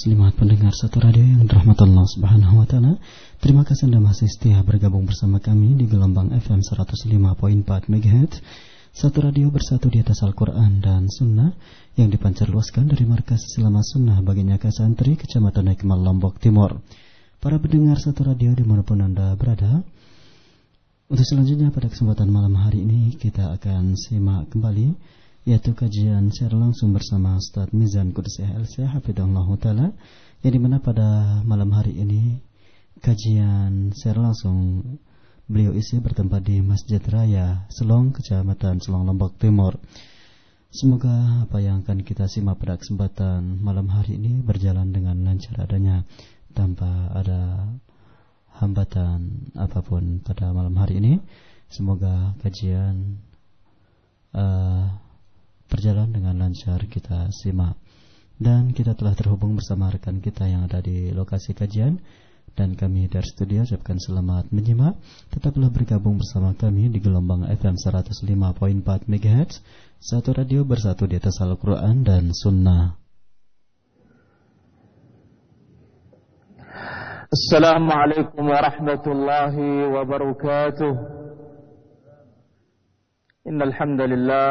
muslimat pendengar satu radio yang dirahmati Allah Subhanahu wa taala. Terima kasih Anda masih setia bergabung bersama kami di gelombang FM 105.4 MHz. Satu radio bersatu di atas Al-Quran dan Sunnah yang dipancar luaskan dari markas Selama Sunnah baginya Santri, Kecamatan Ekmal, Lombok Timur. Para pendengar satu radio di mana pun Anda berada, untuk selanjutnya pada kesempatan malam hari ini kita akan simak kembali yaitu kajian secara langsung bersama Ustadz Mizan Kudus LC Hafidullah Ta'ala yang di mana pada malam hari ini kajian secara langsung beliau isi bertempat di Masjid Raya Selong, Kecamatan Selong Lombok Timur. Semoga apa yang akan kita simak pada kesempatan malam hari ini berjalan dengan lancar adanya tanpa ada hambatan apa pun pada malam hari ini. Semoga kajian uh, berjalan dengan lancar kita simak. Dan kita telah terhubung bersama rekan kita yang ada di lokasi kajian dan kami dari studio ucapkan selamat menyimak. Tetaplah bergabung bersama kami di gelombang FM 105.4 MHz, satu radio bersatu di atas Al-Quran dan Sunnah. Assalamualaikum warahmatullahi wabarakatuh. Innal hamdalillah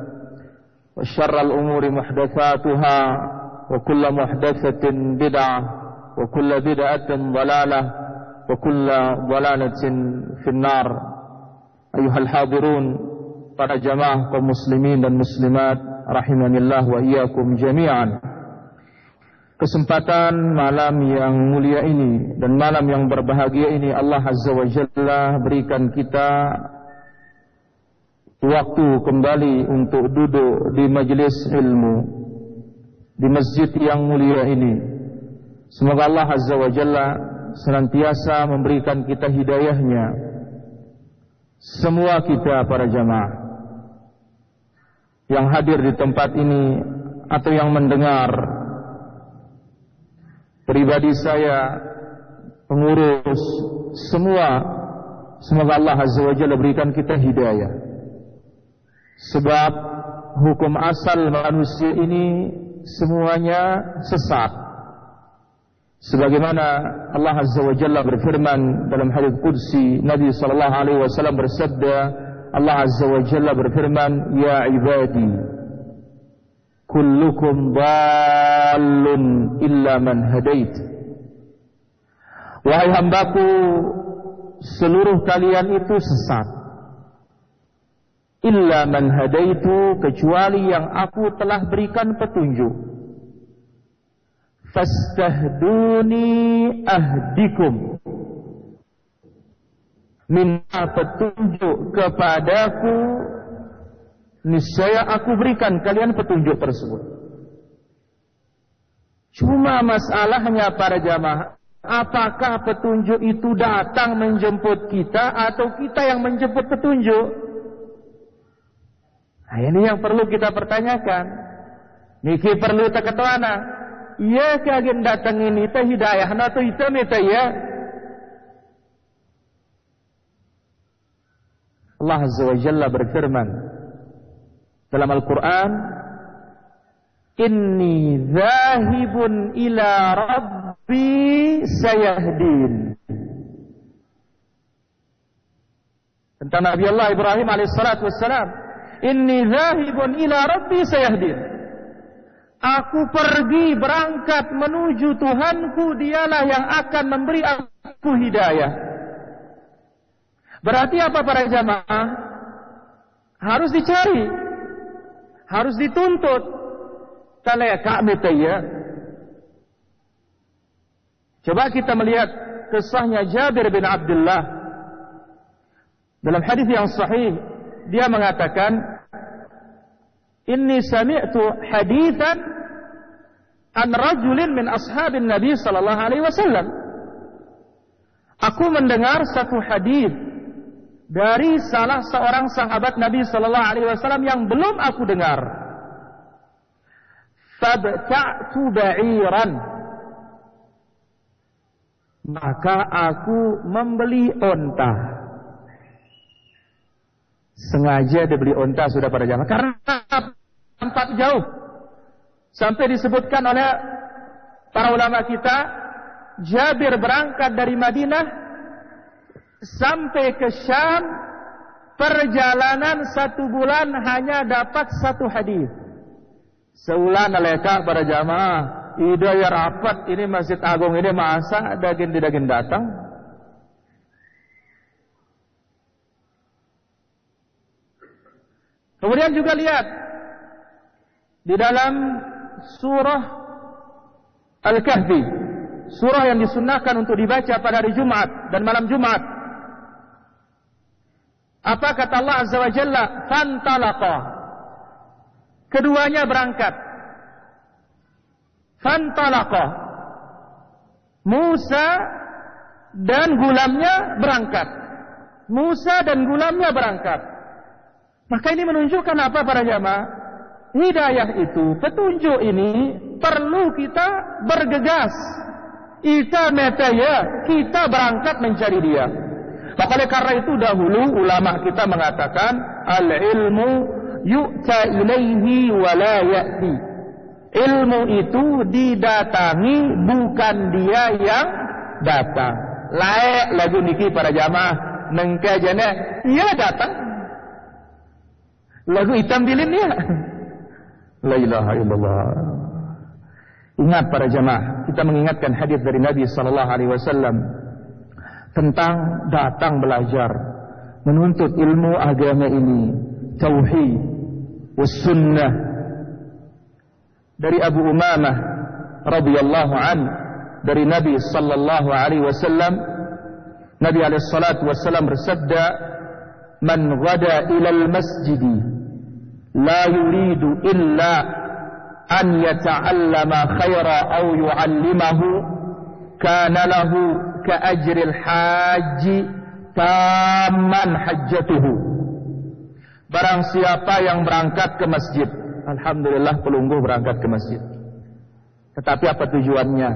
وشر الأمور محدثاتها وكل محدثة بدعة وكل بدعة ضلالة وكل ضلالة في النار أيها الحاضرون para jamaah kaum muslimin dan muslimat rahimanillah wa iyyakum jami'an Kesempatan malam yang mulia ini dan malam yang berbahagia ini Allah Azza wa Jalla berikan kita waktu kembali untuk duduk di majlis ilmu di masjid yang mulia ini. Semoga Allah Azza wa Jalla senantiasa memberikan kita hidayahnya. Semua kita para jamaah yang hadir di tempat ini atau yang mendengar pribadi saya pengurus semua semoga Allah Azza wa Jalla berikan kita hidayah Sebab hukum asal manusia ini semuanya sesat. Sebagaimana Allah Azza wa Jalla berfirman dalam hadis qudsi Nabi sallallahu alaihi wasallam bersabda Allah Azza wa Jalla berfirman ya ibadi kullukum dallun illa man hadait Wahai hambaku seluruh kalian itu sesat illa man hadaitu kecuali yang aku telah berikan petunjuk. Fastahduni ahdikum. Minta petunjuk kepadaku niscaya aku berikan kalian petunjuk tersebut. Cuma masalahnya para jamaah apakah petunjuk itu datang menjemput kita atau kita yang menjemput petunjuk Nah, ini yang perlu kita pertanyakan. Niki perlu teketwana. Ah. Iya kagen datang ini teh hidayah na tuh itu nih teh ya. Allah Azza wa Jalla berfirman dalam Al-Quran Inni zahibun ila Rabbi sayahdin Tentang Nabi Allah Ibrahim alaihissalatu wassalam Inni zahibun ila Rabbi sayahdin. Aku pergi berangkat menuju Tuhanku, dialah yang akan memberi aku hidayah. Berarti apa para jamaah? Harus dicari. Harus dituntut. Talaya ya. Coba kita melihat kisahnya Jabir bin Abdullah. Dalam hadis yang sahih, dia mengatakan, Inni sami'tu hadithan an rajulin min ashabin Nabi sallallahu alaihi wasallam. Aku mendengar satu hadis dari salah seorang sahabat Nabi sallallahu alaihi wasallam yang belum aku dengar. Fabta'tu ba'iran. Maka aku membeli onta sengaja dibeli onta sudah pada jamaah karena tempat jauh. Sampai disebutkan oleh para ulama kita Jabir berangkat dari Madinah sampai ke Syam perjalanan satu bulan hanya dapat satu hadis. Seulan aleka para jamaah, ida ya rapat ini Masjid Agung ini masa daging daging datang. Kemudian juga lihat di dalam surah Al-Kahfi, surah yang disunahkan untuk dibaca pada hari Jumat dan malam Jumat. Apa kata Allah Azza wa Jalla? Fantalaqa Keduanya berangkat. Fantalaqa. Musa dan gulamnya berangkat. Musa dan gulamnya berangkat. Maka ini menunjukkan apa para jamaah? Hidayah itu, petunjuk ini perlu kita bergegas. Kita metaya, kita berangkat mencari dia. Maka oleh karena itu dahulu ulama kita mengatakan al-ilmu yu'ta ilaihi wa. Ilmu itu didatangi bukan dia yang datang. Layak lagu niki para jamaah nengke jane iya datang. Lagu hitam bilinnya. La ilaha illallah. Ingat para jemaah, kita mengingatkan hadis dari Nabi sallallahu alaihi wasallam tentang datang belajar, menuntut ilmu agama ini, tauhid, was sunnah. Dari Abu Umamah radhiyallahu an dari Nabi sallallahu alaihi wasallam Nabi alaihi Salat wasallam bersabda, "Man ghada ila al-masjidi" yuridu illa an yata'allama khaira aw yu'allimahu kana lahu ka ajri al-hajj tamman hajjatuhu Barang siapa yang berangkat ke masjid Alhamdulillah pelunggu berangkat ke masjid. Tetapi apa tujuannya?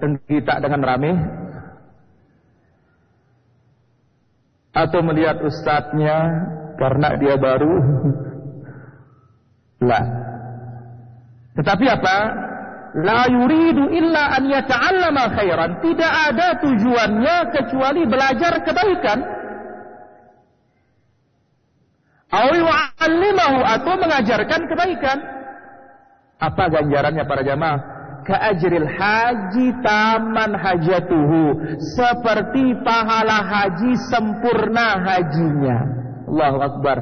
Dan kita dengan rame Atau melihat ustadznya Karena dia baru Lah Tetapi apa La yuridu illa an yata'allama khairan Tidak ada tujuannya kecuali belajar kebaikan Awiwa'allimahu atau mengajarkan kebaikan. Apa ganjarannya para jamaah? Ka'ajril haji taman hajatuhu. Seperti pahala haji sempurna hajinya. Allahu Akbar.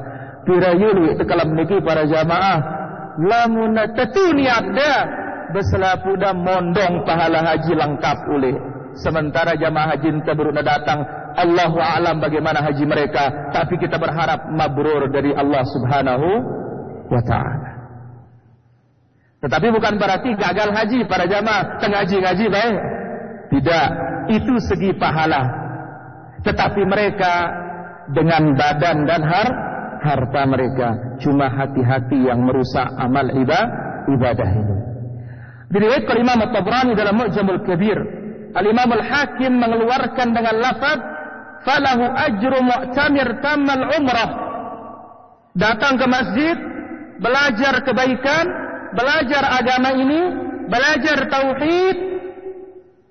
Pirayuli itu kalau meniki para jamaah. Lamun tetuni ada. Beselapuda mondong pahala haji lengkap oleh. Sementara jamaah haji entah datang Allahu a'lam bagaimana haji mereka, tapi kita berharap mabrur dari Allah Subhanahu wa taala. Tetapi bukan berarti gagal haji para jamaah tengah ngaji baik. Tidak, itu segi pahala. Tetapi mereka dengan badan dan har harta mereka cuma hati-hati yang merusak amal ibadah ini. Diriwayatkan Imam At-Tabrani dalam Mu'jamul Kabir, Al-Imam Al-Hakim mengeluarkan dengan lafaz falahu ajru mu'tamir tamal umrah datang ke masjid, belajar kebaikan, belajar agama ini, belajar tauhid,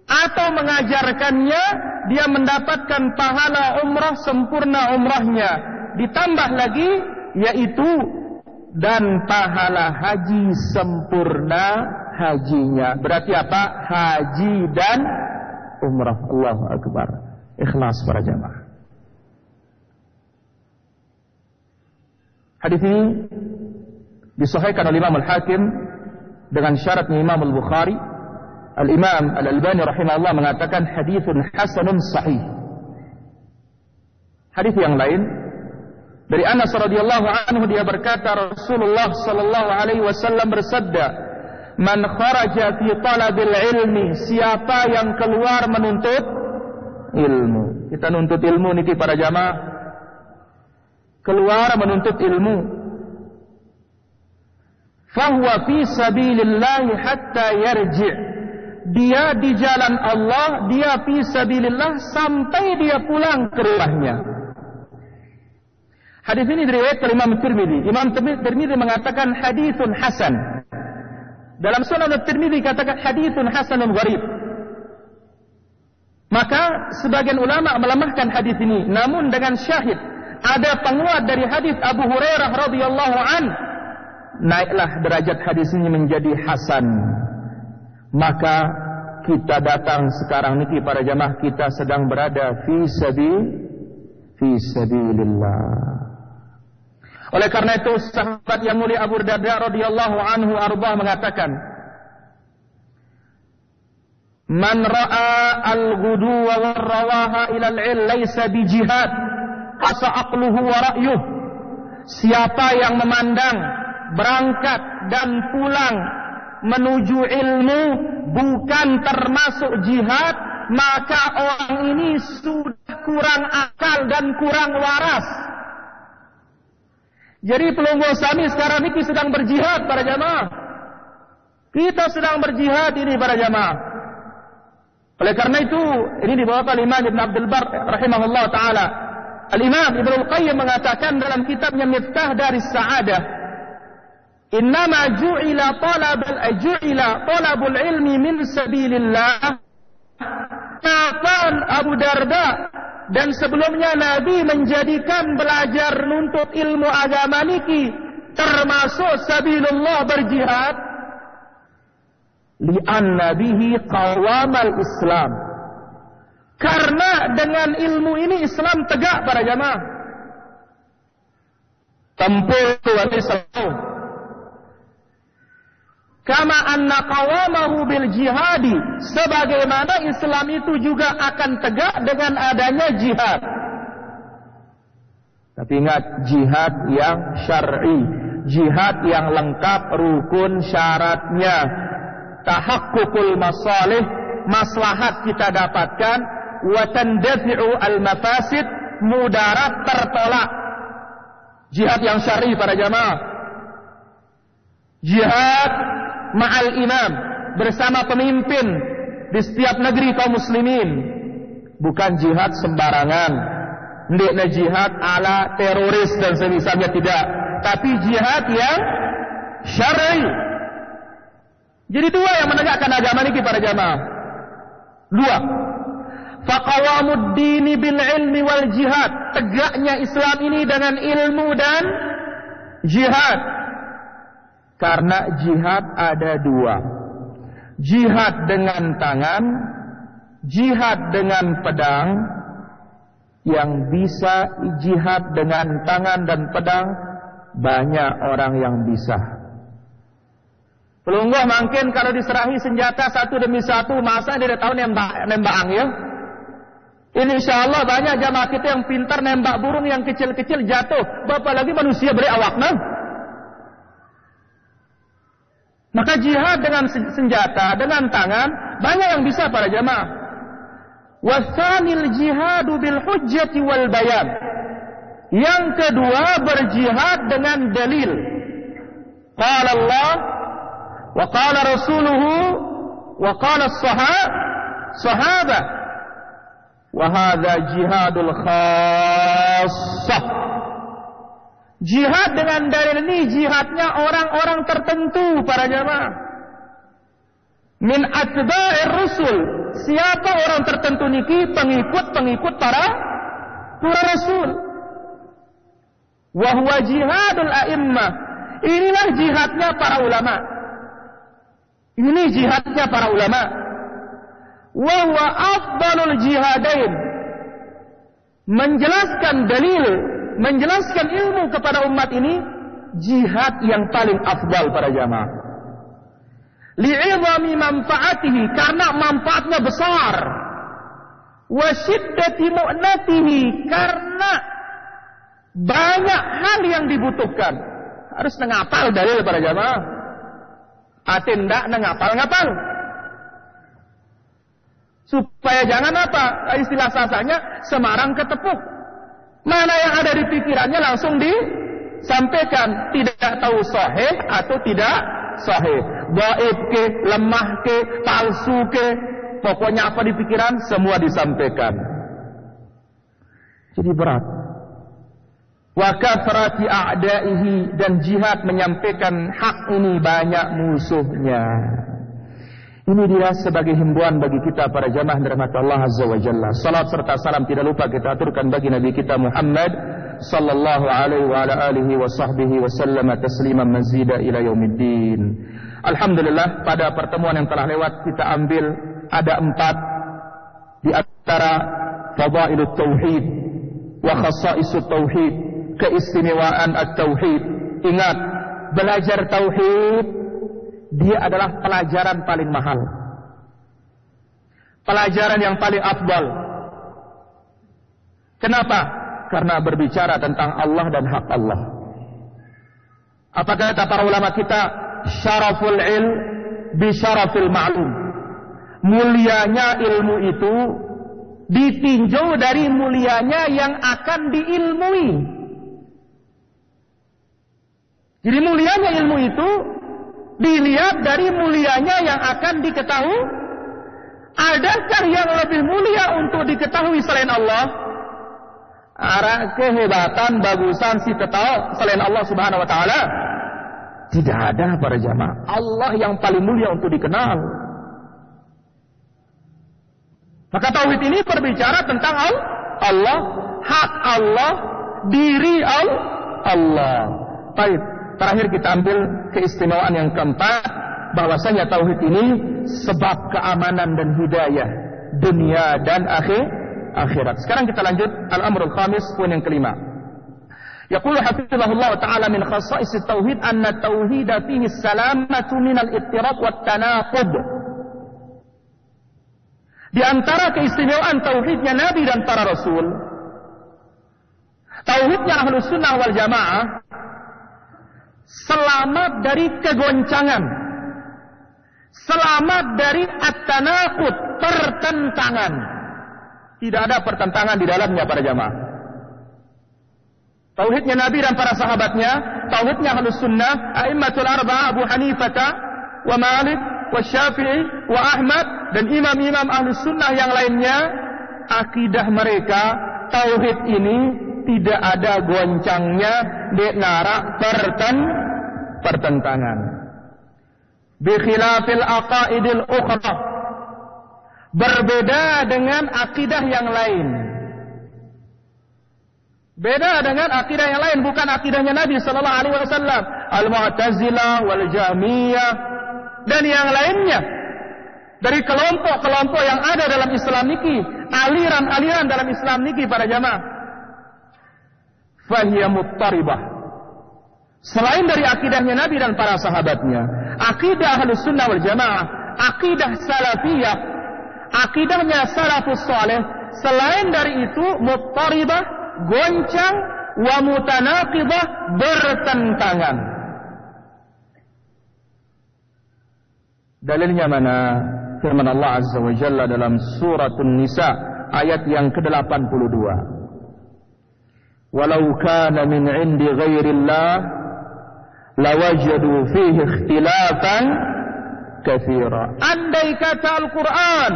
atau mengajarkannya, dia mendapatkan pahala umrah sempurna umrahnya. Ditambah lagi, yaitu dan pahala haji sempurna hajinya. Berarti apa? Haji dan umrah. Allahu Akbar. Ikhlas para jamaah. Hadis ini disahihkan oleh Imam Al-Hakim dengan syaratnya Imam Al-Bukhari. Al-Imam Al-Albani rahimahullah mengatakan hadithun hasanun sahih. Hadis yang lain dari Anas radhiyallahu anhu dia berkata Rasulullah sallallahu alaihi wasallam bersabda, "Man kharaja fi talabil ilmi, siapa yang keluar menuntut ilmu." Kita nuntut ilmu niki para jamaah. Keluar menuntut ilmu. Fahuwa fi sabilillah hatta yarji'. Dia di jalan Allah, dia fi sabilillah sampai dia pulang ke rumahnya. Hadis ini diriwayatkan Imam Tirmidzi. Imam Tirmidzi mengatakan hadithun hasan. Dalam Sunan Tirmidzi katakan hadithun hasanun gharib. Maka sebagian ulama melemahkan hadis ini, namun dengan syahid ada penguat dari hadis Abu Hurairah radhiyallahu an naiklah derajat hadis ini menjadi hasan. Maka kita datang sekarang niki para jamaah kita sedang berada fi sabil fi sabilillah. Oleh karena itu sahabat yang mulia Abu Darda radhiyallahu anhu arbah mengatakan Man ra'a al-ghudu wa rawaha ila al-'il laysa bi jihad asa aqluhu wa ra'yuh. Siapa yang memandang berangkat dan pulang menuju ilmu bukan termasuk jihad maka orang ini sudah kurang akal dan kurang waras jadi pelunggu sami sekarang ini sedang berjihad para jamaah. Kita sedang berjihad ini para jamaah. Oleh karena itu, ini dibawakan Imam Ibn Abdul Bar rahimahullah taala. Al-Imam Ibn Al-Qayyim mengatakan dalam kitabnya Miftah dari Sa'adah, "Innama ju'ila talab al-ju'ila talabul ilmi min sabilillah." Kapan Abu Darda dan sebelumnya Nabi menjadikan belajar nuntut ilmu agama niki termasuk sabilullah berjihad li'anna bihi qawamal Islam. Karena dengan ilmu ini Islam tegak para jamaah. Tempur Tuhan Islam kama anna qawamahu bil jihadi sebagaimana Islam itu juga akan tegak dengan adanya jihad. Tapi ingat jihad yang syar'i jihad yang lengkap rukun syaratnya. Tahakkukul masalih maslahat kita dapatkan. Wa tandafi'u al mafasid mudarat tertolak. Jihad yang syar'i para jamaah. Jihad ma'al imam bersama pemimpin di setiap negeri kaum muslimin. Bukan jihad sembarangan. Ndekna jihad ala teroris dan semisalnya tidak. Tapi jihad yang syar'i. Jadi dua yang menegakkan agama ini para jamaah. Dua. Faqawamuddini bil ilmi wal jihad. Tegaknya Islam ini dengan ilmu dan jihad karena jihad ada dua. Jihad dengan tangan, jihad dengan pedang, yang bisa jihad dengan tangan dan pedang, banyak orang yang bisa. Pelungguh mungkin kalau diserahi senjata satu demi satu, masa dia tahu nembak nembak ya? Insya Allah banyak jamaah kita yang pintar nembak burung yang kecil-kecil jatuh. Bapak lagi manusia beri awak nah. Maka jihad dengan senjata, dengan tangan, banyak yang bisa para jamaah. Wasanil jihadu bil hujjati wal bayan. Yang kedua berjihad dengan dalil. Qala Allah wa qala rasuluhu wa qala sahab sahabat. Wa hadha jihadul khassah. Jihad dengan dalil ini jihadnya orang-orang tertentu para jamaah. Min atba'ir rusul. Siapa orang tertentu niki pengikut-pengikut para para rasul. Wahwa jihadul a'immah. Inilah jihadnya para ulama. Ini jihadnya para ulama. Wahwa afdalul jihadain. Menjelaskan dalil menjelaskan ilmu kepada umat ini jihad yang paling afdal para jamaah. Li'idhami manfaatihi karena manfaatnya besar. Wa syiddati mu'natihi karena banyak hal yang dibutuhkan. Harus ngapal dalil para jamaah. Atin ndak ngapal-ngapal. Supaya jangan apa? Istilah sasanya Semarang ketepuk. Mana yang ada di pikirannya langsung disampaikan. Tidak tahu sahih atau tidak sahih. Baib ke, lemah ke, palsu ke. Pokoknya apa di pikiran semua disampaikan. Jadi berat. Wa a'daihi dan jihad menyampaikan hak ini banyak musuhnya. Ini dia sebagai himbauan bagi kita para jamaah dirahmati Allah Azza wa Jalla. Salat serta salam tidak lupa kita aturkan bagi Nabi kita Muhammad sallallahu alaihi wa ala alihi wa sahbihi wa sallama tasliman mazida ila yaumiddin. Alhamdulillah pada pertemuan yang telah lewat kita ambil ada empat di antara fadailut tauhid wa khasaisut tauhid, keistimewaan at-tauhid. Ingat, belajar tauhid dia adalah pelajaran paling mahal. Pelajaran yang paling afdal. Kenapa? Karena berbicara tentang Allah dan hak Allah. Apa kata para ulama kita? Syaraful il bi syarafil ma'lum. Mulianya ilmu itu ditinjau dari mulianya yang akan diilmui. Jadi mulianya ilmu itu dilihat dari mulianya yang akan diketahui. Adakah yang lebih mulia untuk diketahui selain Allah? Arah kehebatan, bagusan si tetau selain Allah Subhanahu wa taala. Tidak ada para jamaah. Allah yang paling mulia untuk dikenal. Maka tauhid ini berbicara tentang Allah, hak Allah, diri Allah. Baik. Terakhir kita ambil keistimewaan yang keempat bahwasanya tauhid ini sebab keamanan dan hidayah dunia dan akhir akhirat. Sekarang kita lanjut al-amrul khamis poin yang kelima. Yaqulu hafizahullah taala min khasa'is tauhid anna tauhid fihi salamatu min al-ittirab wat tanaqud. Di antara keistimewaan tauhidnya Nabi dan para rasul, tauhidnya Ahlus Sunnah wal Jamaah selamat dari kegoncangan, selamat dari at-tanaqud, pertentangan. Tidak ada pertentangan di dalamnya para jamaah. Tauhidnya Nabi dan para sahabatnya, tauhidnya Ahlus Sunnah, a'immatul arba'ah Abu Hanifah wa Malik wa Syafi'i wa Ahmad dan imam-imam Ahlus Sunnah yang lainnya, akidah mereka tauhid ini tidak ada goncangnya di nara perten pertentangan. Bikhilafil aqaidil ukhra. Berbeda dengan akidah yang lain. Beda dengan akidah yang lain bukan akidahnya Nabi sallallahu alaihi wasallam, Al-Mu'tazilah wal Jahmiyah dan yang lainnya. Dari kelompok-kelompok yang ada dalam Islam niki, aliran-aliran dalam Islam niki para jamaah fahiya muttaribah. Selain dari akidahnya Nabi dan para sahabatnya, akidah Ahlus Sunnah wal Jamaah, akidah salafiyah, akidahnya salafus saleh, selain dari itu muttaribah, goncang, wa mutanaqibah, bertentangan. Dalilnya mana? Firman Allah Azza wa Jalla dalam surat Nisa ayat yang ke-82 walau kana min indi ghairillah lawajadu fihi ikhtilafan katsira andai kata Al-Qur'an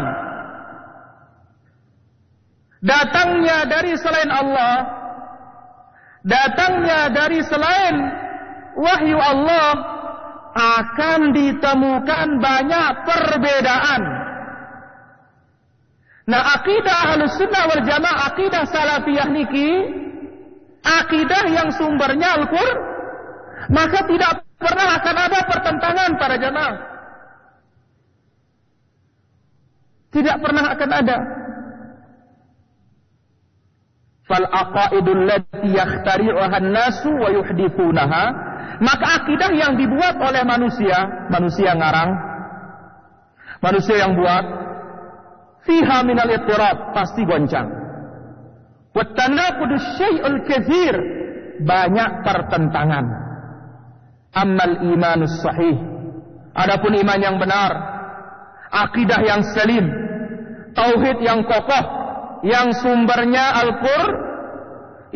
datangnya dari selain Allah datangnya dari selain wahyu Allah akan ditemukan banyak perbedaan. Nah akidah Ahlus Sunnah wal Jamaah akidah salafiyah niki akidah yang sumbernya Al-Qur'an, maka tidak pernah akan ada pertentangan para jamaah. Tidak pernah akan ada. Fal aqaidul lati yakhtari'uha an-nasu wa yuhdithunaha maka akidah yang dibuat oleh manusia, manusia ngarang, manusia yang buat, fiha minal ittirab, pasti goncang. Wattanaqudu syai'ul kathir, banyak pertentangan. Ammal imanus sahih. Adapun iman yang benar, akidah yang salim, tauhid yang kokoh, yang sumbernya Al-Qur,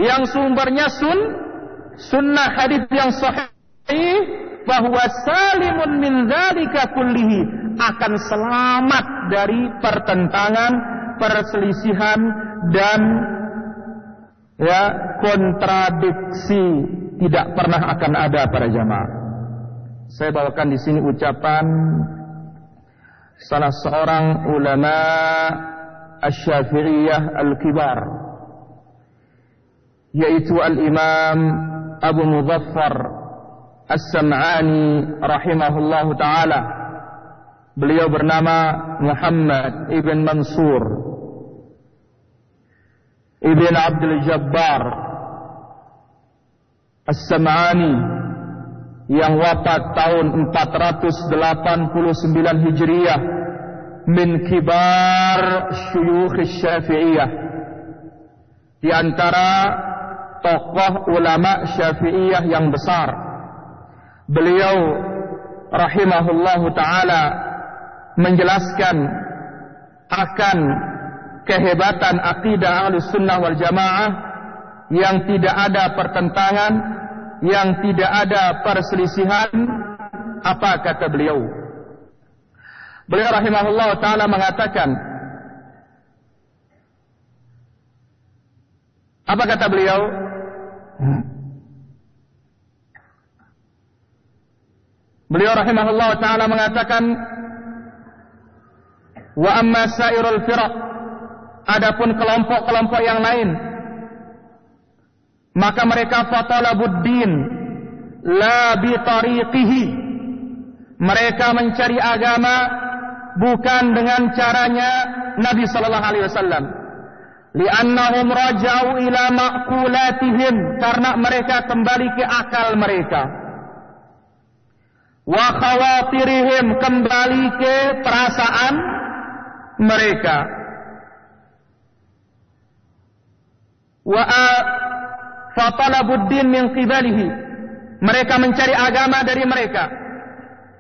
yang sumbernya sun, sunnah hadis yang sahih. Bahwa salimun min dzalika kullihi. Akan selamat dari pertentangan, perselisihan dan ya kontradiksi tidak pernah akan ada para jamaah. Saya bawakan di sini ucapan salah seorang ulama Asy-Syafi'iyah al-kibar yaitu al-Imam Abu Muzaffar As-Sam'ani rahimahullahu taala. Beliau bernama Muhammad ibn Mansur ibn Abdul Jabbar As-Sam'ani yang wafat tahun 489 Hijriah min kibar syuyukh Syafi'iyah di antara tokoh ulama Syafi'iyah yang besar. Beliau rahimahullahu taala menjelaskan akan kehebatan akidah Ahlus Sunnah wal Jamaah yang tidak ada pertentangan, yang tidak ada perselisihan. Apa kata beliau? Beliau rahimahullah taala mengatakan Apa kata beliau? Beliau rahimahullah taala mengatakan wa amma sairul firaq adapun kelompok-kelompok yang lain maka mereka fatalabuddin la bi tariqihi. Mereka mencari agama bukan dengan caranya Nabi sallallahu alaihi wasallam. Li'annahum raja'u ila ma'kulatihim karena mereka kembali ke akal mereka. Wa khawatirihim kembali ke perasaan mereka wa fatalabuddin min qibalihi mereka mencari agama dari mereka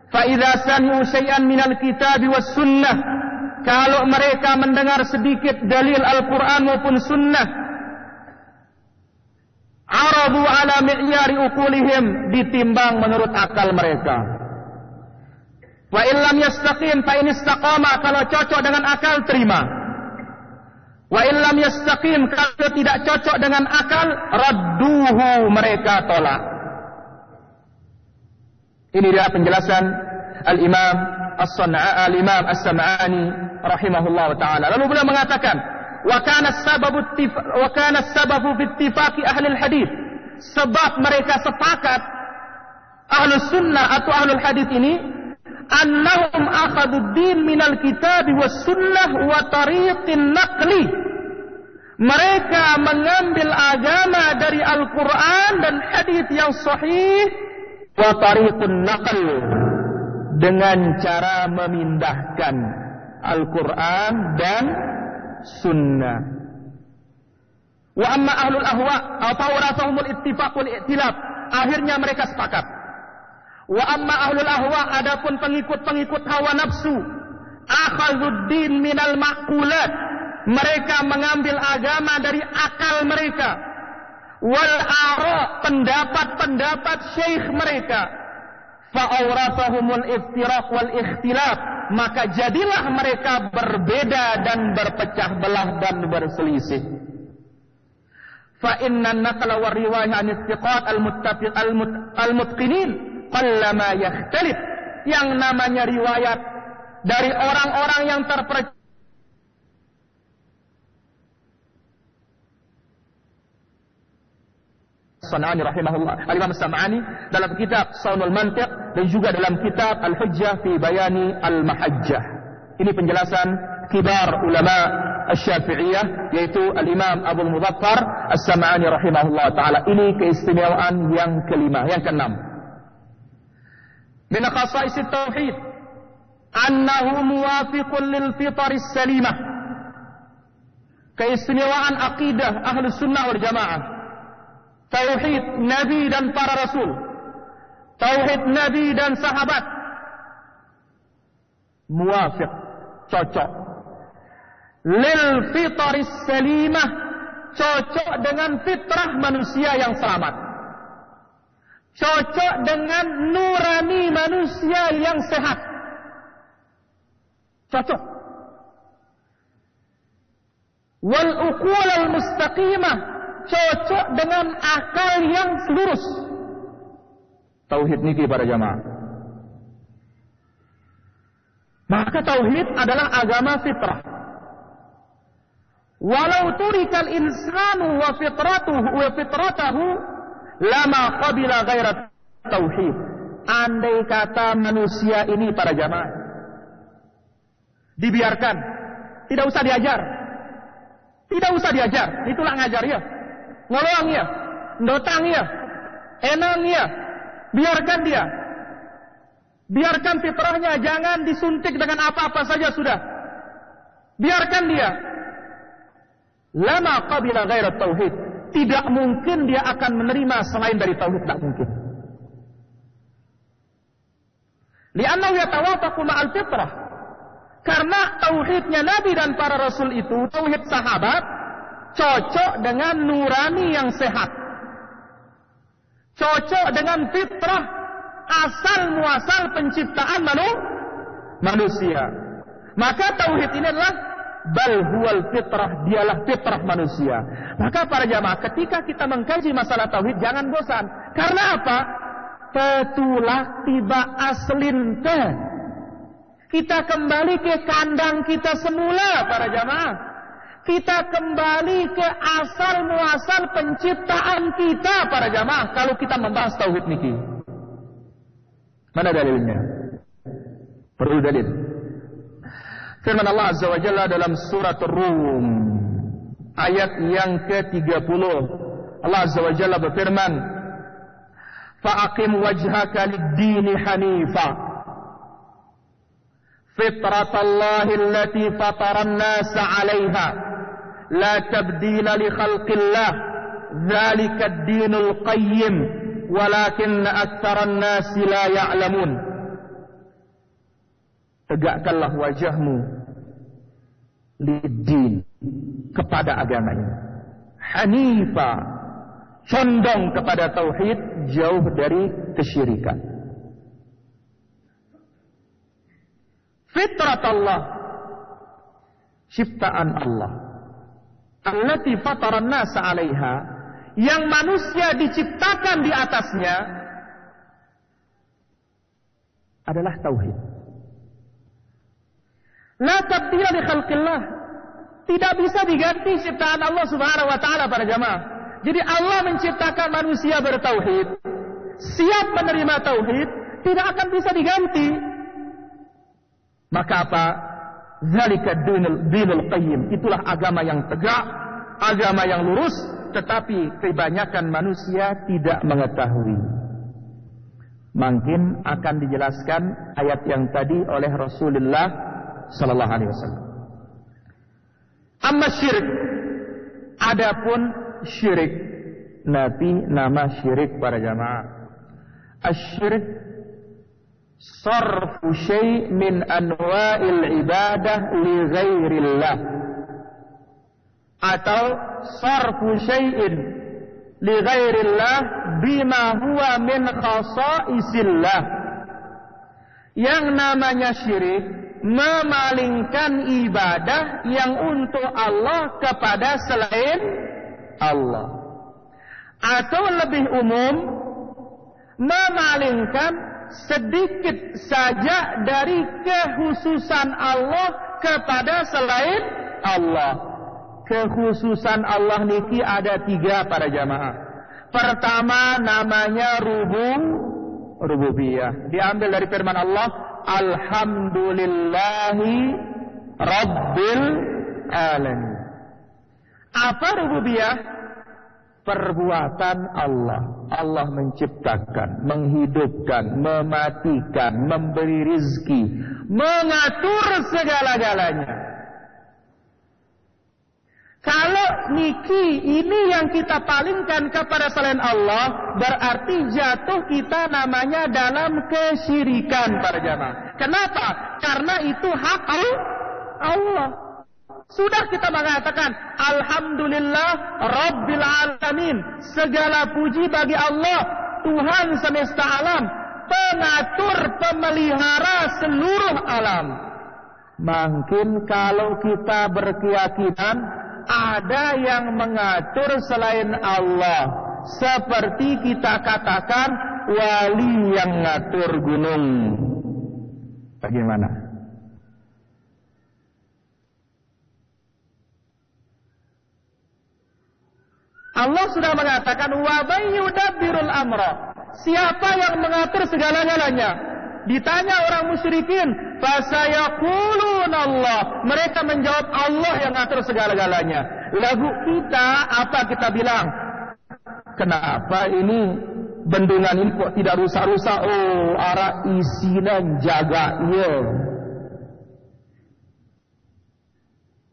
fa idza sami'u syai'an minal kitabi was sunnah kalau mereka mendengar sedikit dalil Al-Quran maupun Sunnah, arabu ala mi'yari ukulihim ditimbang menurut akal mereka. Wa illam yastaqim fa in istaqama kalau cocok dengan akal terima. Wa illam yastaqim kalau tidak cocok dengan akal radduhu mereka tolak. Ini dia penjelasan Al-Imam As-San'a Al-Imam As-Sam'ani rahimahullah taala. Lalu beliau mengatakan, "Wa kana sababu wa kana sababu fi ittifaqi ahli hadis." Sebab mereka sepakat ahlu sunnah atau ahlu hadis ini annahum akhadhu din minal kitab was sunnah wa tariqin naqli. Mereka mengambil agama dari Al-Quran dan hadis yang sahih wa tariqun naql dengan cara memindahkan Al-Quran dan Sunnah. Wa amma ahlul ahwa atau rasahumul ittifaq wal i'tilaf. Akhirnya mereka sepakat. Wa amma ahlul ahwa adapun pengikut-pengikut hawa nafsu. Akhazuddin minal maqulat. Mereka mengambil agama dari akal mereka. Wal ara pendapat-pendapat syekh mereka fa'awrasahumul iftiraq wal ikhtilaf maka jadilah mereka berbeda dan berpecah belah dan berselisih fa inna an-naqla wa riwayah an istiqat al-muttafiq al-mutqinin qallama yakhtalif yang namanya riwayat dari orang-orang yang terpercaya Sanani rahimahullah Al-Imam Sam'ani dalam kitab Saunul Mantiq dan juga dalam kitab Al-Hujjah fi Bayani Al-Mahajjah. Ini penjelasan kibar ulama Asy-Syafi'iyah yaitu Al-Imam Abu Mudzaffar As-Sam'ani rahimahullah taala. Ini keistimewaan yang kelima, yang keenam. Khasais tauhid. Annahu muwafiqun lil fitr salimah. Keistimewaan akidah Ahlus Sunnah wal Jamaah. Tauhid nabi dan para rasul, tauhid nabi dan sahabat, muafiq, cocok. Lil fitaris salimah, cocok dengan fitrah manusia yang selamat. Cocok dengan nurani manusia yang sehat. Cocok. Wal uqul al mustaqimah cocok dengan akal yang lurus. Tauhid niki para jamaah. Maka tauhid adalah agama fitrah. Walau turikal insanu wa fitratuhu wa fitratahu lama qabila ghairat tauhid. Andai kata manusia ini para jamaah dibiarkan, tidak usah diajar. Tidak usah diajar, itulah ngajar ya ngolong ya, ndotang ya, enang ya, biarkan dia. Biarkan fitrahnya, jangan disuntik dengan apa-apa saja sudah. Biarkan dia. Lama qabila ghairat tauhid. Tidak mungkin dia akan menerima selain dari tauhid, tidak mungkin. Lianna yatawafaqu ma'al fitrah. Karena tauhidnya Nabi dan para Rasul itu, tauhid sahabat, cocok dengan nurani yang sehat. Cocok dengan fitrah asal muasal penciptaan manu, manusia. Maka tauhid ini adalah bal huwal fitrah, dialah fitrah manusia. Maka para jamaah ketika kita mengkaji masalah tauhid jangan bosan. Karena apa? Tetulah tiba aslin ke. Kita kembali ke kandang kita semula para jamaah kita kembali ke asal muasal penciptaan kita para jamaah kalau kita membahas tauhid niki. Mana dalilnya? Perlu dalil. Firman Allah Azza wa Jalla dalam surat Rum ayat yang ke-30. Allah Azza wa Jalla berfirman, "Fa'aqim wajhaka lid-dini hanifa." Fitratallahi allati fatara an-nasa 'alayha لا تبديل لخلق الله ذلك الدين القيم ولكن أكثر الناس لا يعلمون tegakkanlah wajahmu lidin kepada agama ini hanifa condong kepada tauhid jauh dari kesyirikan fitrat Allah ciptaan Allah allati fataran nasa 'alaiha yang manusia diciptakan di atasnya adalah tauhid. La tabdila li khalqillah. Tidak bisa diganti ciptaan Allah Subhanahu wa taala para jamaah. Jadi Allah menciptakan manusia bertauhid, siap menerima tauhid, tidak akan bisa diganti. Maka apa? Zalika dinul, dinul. Itulah agama yang tegak, agama yang lurus, tetapi kebanyakan manusia tidak mengetahui. Mungkin akan dijelaskan ayat yang tadi oleh Rasulullah sallallahu alaihi wasallam. Amma syirik. Adapun syirik. Nabi nama syirik para jamaah. Asyirik sarfu syai' min anwa'il ibadah li ghairillah atau sarfu syai'in li ghairillah bima huwa min khasaisillah yang namanya syirik memalingkan ibadah yang untuk Allah kepada selain Allah Atau lebih umum, memalingkan sedikit saja dari kehususan Allah kepada selain Allah. Kekhususan Allah niki ada tiga para jamaah. Pertama namanya rubu rububiyah. Diambil dari firman Allah, Alhamdulillahi Rabbil Alamin. Apa rububiyah? Perbuatan Allah. Allah menciptakan, menghidupkan, mematikan, memberi rizki, mengatur segala-galanya. Kalau niki ini yang kita palingkan kepada selain Allah, berarti jatuh kita namanya dalam kesyirikan para jamaah. Kenapa? Karena itu hak Allah. Sudah kita mengatakan Alhamdulillah Rabbil Alamin Segala puji bagi Allah Tuhan semesta alam Pengatur pemelihara seluruh alam Mungkin kalau kita berkeyakinan Ada yang mengatur selain Allah Seperti kita katakan Wali yang ngatur gunung Bagaimana? Allah sudah mengatakan wa yudabbirul amra. Siapa yang mengatur segala-galanya? Ditanya orang musyrikin, fasayaqulun Allah. Mereka menjawab Allah yang mengatur segala-galanya. Lagu kita apa kita bilang? Kenapa ini bendungan ini kok tidak rusak-rusak? Oh, arah isinan jaga ya.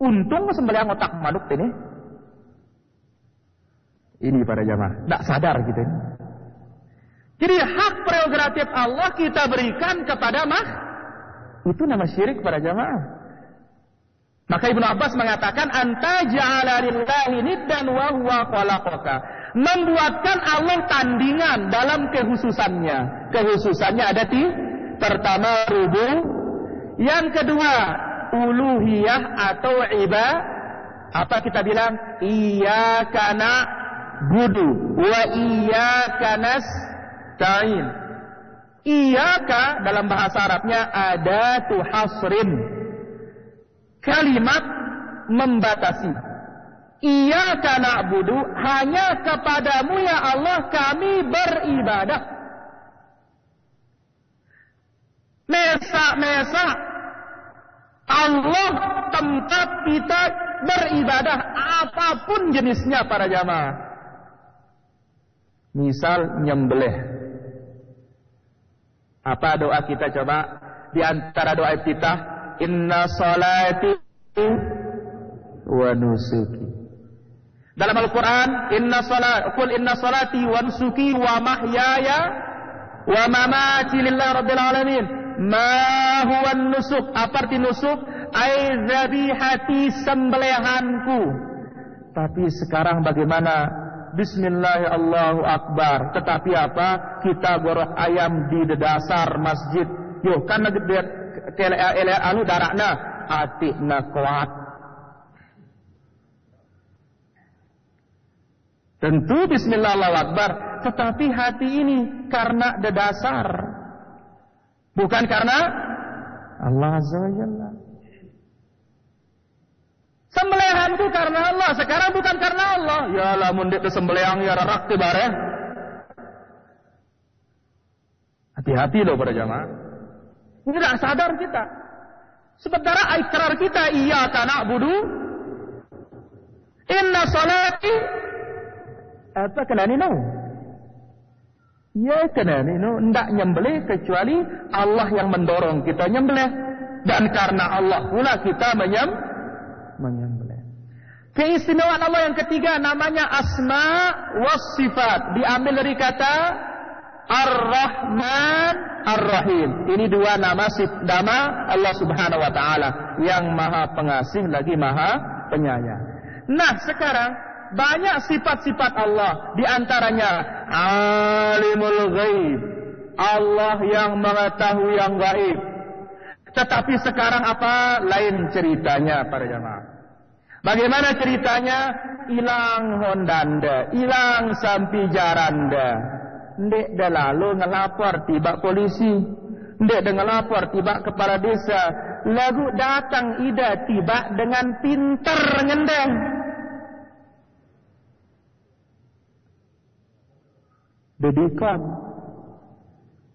Untung sembelih otak manuk ini. Ini para jamaah, tidak sadar kita ini. Jadi hak prerogatif Allah kita berikan kepada mah itu nama syirik para jamaah. Maka Ibnu Abbas mengatakan anta ja'ala lillahi niddan wa huwa khalaqaka. Membuatkan Allah tandingan dalam kehususannya. Kehususannya ada di pertama rubu, yang kedua uluhiyah atau ibadah. Apa kita bilang? Iya karena budu wa iyyaka nasta'in iyyaka dalam bahasa Arabnya ada tu hasrin. Kalimat membatasi. Iyyaka na'budu hanya kepadamu ya Allah kami beribadah. Mesa-mesa Allah tempat kita beribadah. Apa pun jenisnya para jamaah. Misal nyembelih. Apa doa kita coba? Di antara doa kita, Inna salati wa nusuki. Dalam Al-Quran, Inna salat, Qul inna salati wa nusuki wa mahyaya wa mamati lillahi rabbil alamin. Ma huwa nusuk? Apa arti nusuk? Ai zabihati sembelihanku. Tapi sekarang bagaimana Bismillah Allahu Akbar. Tetapi apa? Kita gorok ayam di dasar masjid. Yo, karena dia kele anu darakna atikna kuat. Tentu Bismillah Allahu Akbar. Tetapi hati ini karena dasar. Bukan karena Allah Azza wa Jalla. Sembelihanku karena Allah, sekarang bukan karena Allah. Ya lah mundik ke sembelihan ya rarak bare. Hati-hati loh para jamaah. Tidak sadar kita. Sementara ikrar kita iya karena budu. Inna salati apa kena ni no? Ya kena ni no, ndak nyembelih kecuali Allah yang mendorong kita nyembelih dan karena Allah pula kita menyembelih menyembelih. Keistimewaan Allah yang ketiga namanya asma was sifat. Diambil dari kata Ar-Rahman Ar-Rahim. Ini dua nama nama Allah Subhanahu wa taala yang Maha Pengasih lagi Maha Penyayang. Nah, sekarang banyak sifat-sifat Allah di antaranya Alimul Ghaib. Allah yang mengetahui yang gaib. Tetapi sekarang apa? Lain ceritanya para jamaah. Bagaimana ceritanya? Hilang hondanda, hilang sampi jaranda. Ndek dah lalu ngelapor tiba polisi. Ndek dah ngelapor tiba kepala desa. Lagu datang ida tiba dengan pinter ngendeng. Dedikan.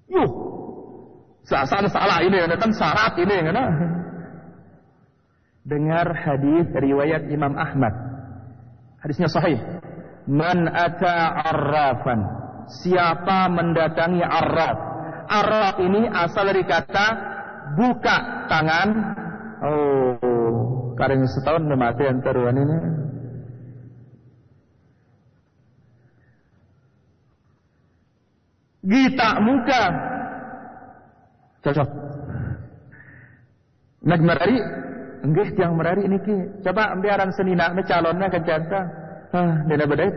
Yuh. Sasan salah ini, kan syarat ini, kan? dengar hadis riwayat Imam Ahmad. Hadisnya sahih. Man ata arrafan. Siapa mendatangi arraf. Arraf ini asal dari kata buka tangan. Oh, karena setahun mati yang teruan ini. Gita muka. Cocok. Najmarari Enggak yang merari ini ki. Coba biaran senina me calonnya ke janta. Ah, dina bedait.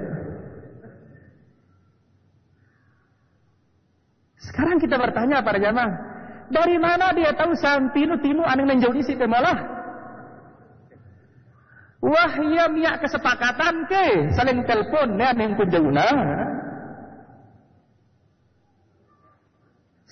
Sekarang kita bertanya para jamaah, dari mana dia tahu sampinu timu aneh menjauh isi temalah? Wah, iya miak kesepakatan ke, saling telepon ne aneh pun jauhna.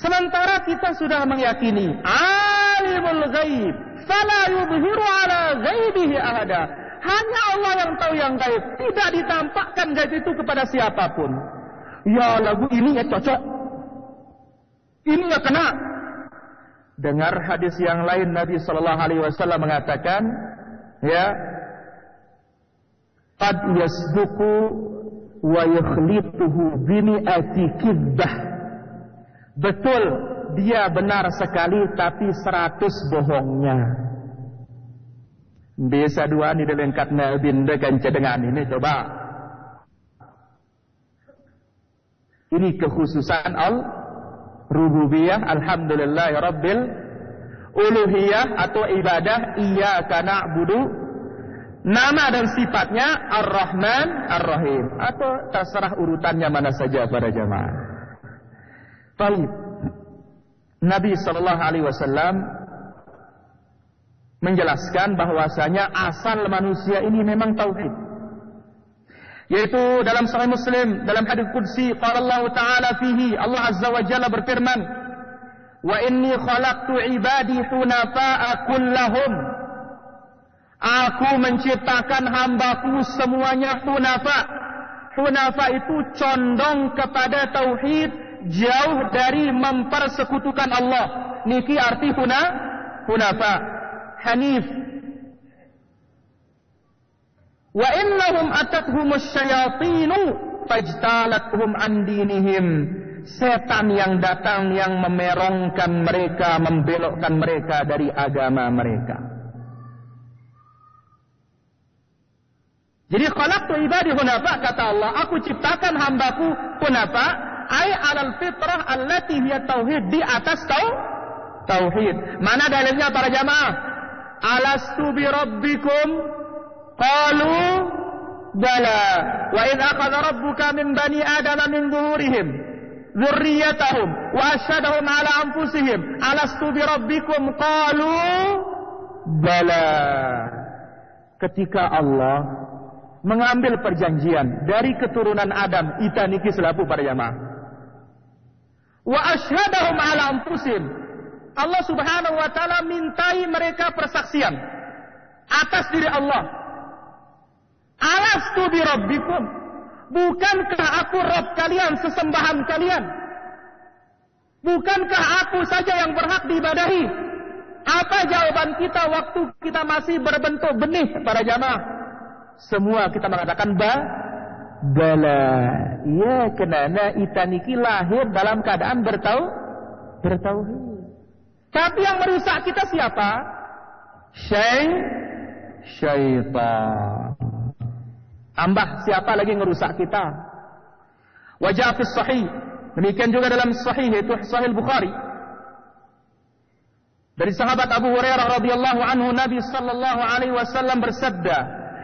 Sementara kita sudah meyakini alimul ghaib fala yubhiru ala ghaibihi ahada. Hanya Allah yang tahu yang gaib. Tidak ditampakkan gaib itu kepada siapa pun. Ya lagu ini ya cocok. Ini ya kena. Dengar hadis yang lain Nabi sallallahu alaihi wasallam mengatakan, ya, qad yasduqu wa yakhlituhu bimi'ati kibbah. Betul dia benar sekali tapi seratus bohongnya. Bisa dua ni dalam kat Nabi dengan dengan ini coba. Ini kekhususan al rububiyah alhamdulillah rabbil uluhiyah atau ibadah iya karena budu nama dan sifatnya ar-rahman ar-rahim atau terserah urutannya mana saja pada jamaah. Baik. Nabi Shallallahu Alaihi Wasallam menjelaskan bahwasanya asal manusia ini memang tauhid. Yaitu dalam Sahih Muslim dalam hadis qudsi Allah taala fihi Allah azza wa jalla berfirman wa inni khalaqtu ibadi hunafa'a kullahum Aku menciptakan hambaku semuanya hunafa. Hunafa itu condong kepada tauhid jauh dari mempersekutukan Allah. Niki arti huna hunafa. Hanif. Wa innahum atathumus syayatinu fajtalathum an dinihim. Setan yang datang yang memerongkan mereka, membelokkan mereka dari agama mereka. Jadi khalaqtu ibadi hunafa kata Allah, aku ciptakan hambaku hunafa ay alal fitrah allati hiya tauhid? Di atas tau tauhid. Mana dalilnya para jamaah? Alastu bi rabbikum? Qalu bala. Wa idh akhadha rabbuka min bani adama min zuhurihim dzurriyyatahum wa asyhadahum ala anfusihim alastu bi rabbikum? Qalu bala. Ketika Allah mengambil perjanjian dari keturunan Adam itaniki selapu para jamaah wa ashhadahum ala anfusim. Allah Subhanahu wa taala mintai mereka persaksian atas diri Allah. Alastu bi rabbikum? Bukankah aku Rabb kalian, sesembahan kalian? Bukankah aku saja yang berhak diibadahi? Apa jawaban kita waktu kita masih berbentuk benih para jamaah? Semua kita mengatakan ba Bala, ya kenana itaniki lahir dalam keadaan bertau bertauhid. Tapi yang merusak kita siapa? Syai syaitan. Ambah siapa lagi merusak kita? Wajah fi sahih. Demikian juga dalam sahih itu sahih Bukhari. Dari sahabat Abu Hurairah radhiyallahu anhu Nabi sallallahu alaihi wasallam bersabda,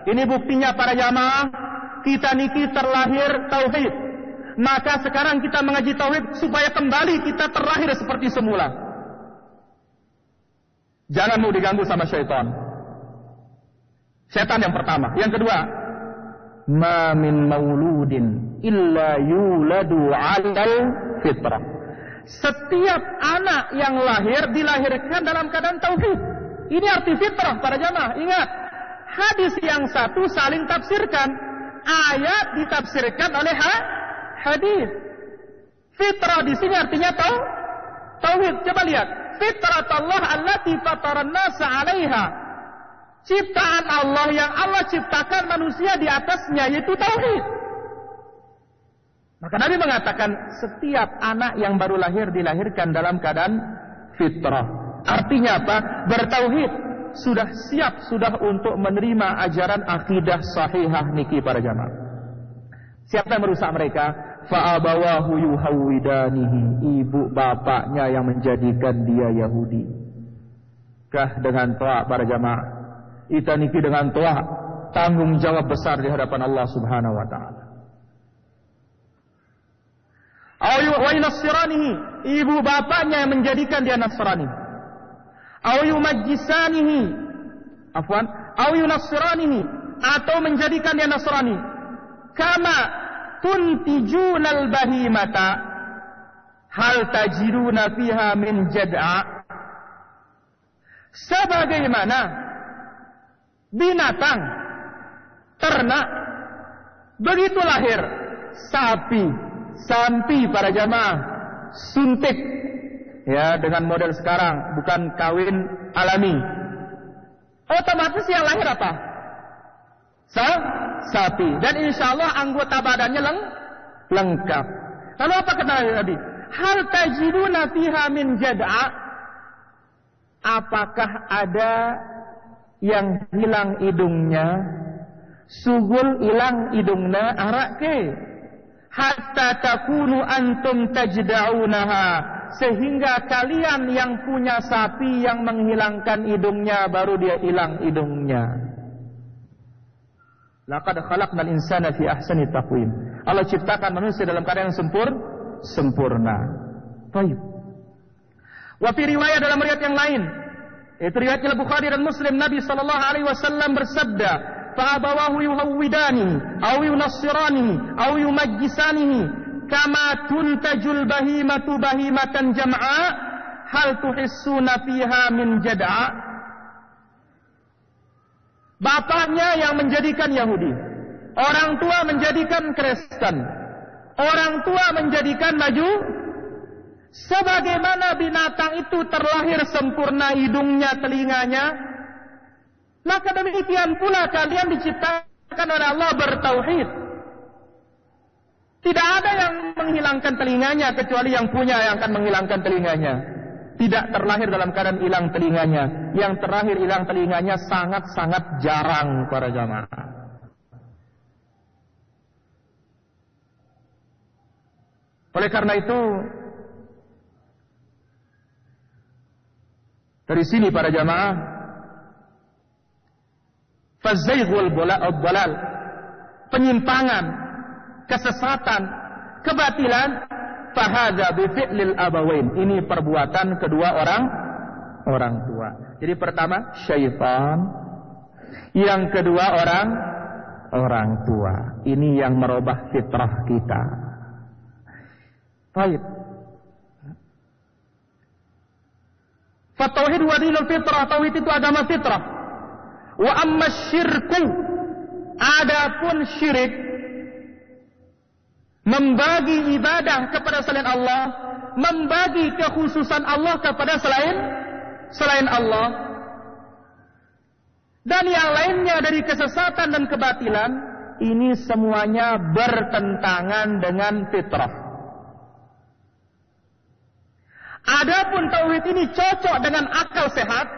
ini buktinya para jamaah kita niki terlahir tauhid. Maka sekarang kita mengaji tauhid supaya kembali kita terlahir seperti semula. Jangan mau diganggu sama syaitan. Setan yang pertama. Yang kedua, ma min mauludin illa yuladu 'alal fitrah. Setiap anak yang lahir dilahirkan dalam keadaan tauhid. Ini arti fitrah para jamaah. Ingat, hadis yang satu saling tafsirkan. Ayat ditafsirkan oleh ha hadis. Fitrah di sini artinya tau tauhid. Coba lihat, fitrat Allah allati fataran nasa 'alaiha ciptaan Allah yang Allah ciptakan manusia di atasnya yaitu tauhid. Maka Nabi mengatakan setiap anak yang baru lahir dilahirkan dalam keadaan fitrah. Artinya apa? Bertauhid sudah siap sudah untuk menerima ajaran akidah sahihah niki para jamaah. Siapa yang merusak mereka? Fa'abawahu yuhawidanihi. Ibu bapaknya yang menjadikan dia Yahudi. Kah dengan toa para jamaah kita niki dengan tua tanggung jawab besar di hadapan Allah Subhanahu wa taala. Ibu bapaknya yang menjadikan dia Nasrani. Ayu majisanihi, afwan, ayu nasranihi atau menjadikan dia Nasrani. Kama tuntijunal bahimata. Hal tajiduna fiha min jad'a. Sebagaimana binatang, ternak, begitu lahir sapi, sapi para jamaah, suntik, ya dengan model sekarang, bukan kawin alami. Otomatis yang lahir apa? Sa sapi. Dan insya Allah anggota badannya leng lengkap. Lalu apa kata Nabi? Hal tajiduna fiha min jad'a Apakah ada yang hilang hidungnya sugul hilang hidungnya arak ke hatta takunu antum tajda'unaha sehingga kalian yang punya sapi yang menghilangkan hidungnya baru dia hilang hidungnya. Laqad khalaqnal insana fi ahsani taqwim. Allah ciptakan manusia dalam keadaan yang sempur sempurna. Baik wa fi riwayat dalam riwayat yang lain. Itu riwayat Bukhari dan Muslim Nabi sallallahu alaihi wasallam bersabda, "Fa'abawahu yuhawwidani aw yunassirani aw yumajjisani kama tuntajul bahimatu bahimatan jam'a hal tuhissuna fiha min jad'a?" Bapaknya yang menjadikan Yahudi, orang tua menjadikan Kristen, orang tua menjadikan maju Sebagaimana binatang itu terlahir sempurna hidungnya, telinganya, maka demikian pula kalian diciptakan oleh Allah bertauhid. Tidak ada yang menghilangkan telinganya kecuali yang punya yang akan menghilangkan telinganya. Tidak terlahir dalam keadaan hilang telinganya. Yang terakhir hilang telinganya sangat-sangat jarang para jamaah. Oleh karena itu, Dari sini para jamaah fazaighul balal penyimpangan kesesatan kebatilan fahadza bi fi'lil abawain. Ini perbuatan kedua orang orang tua. Jadi pertama syaitan. Yang kedua orang orang tua. Ini yang merubah fitrah kita. Baik. Fatauhid wa dinul fitrah, tauhid itu agama fitrah. Wa amma syirku, adapun syirik membagi ibadah kepada selain Allah, membagi kekhususan Allah kepada selain selain Allah. Dan yang lainnya dari kesesatan dan kebatilan, ini semuanya bertentangan dengan fitrah. Adapun tauhid ini cocok dengan akal sehat.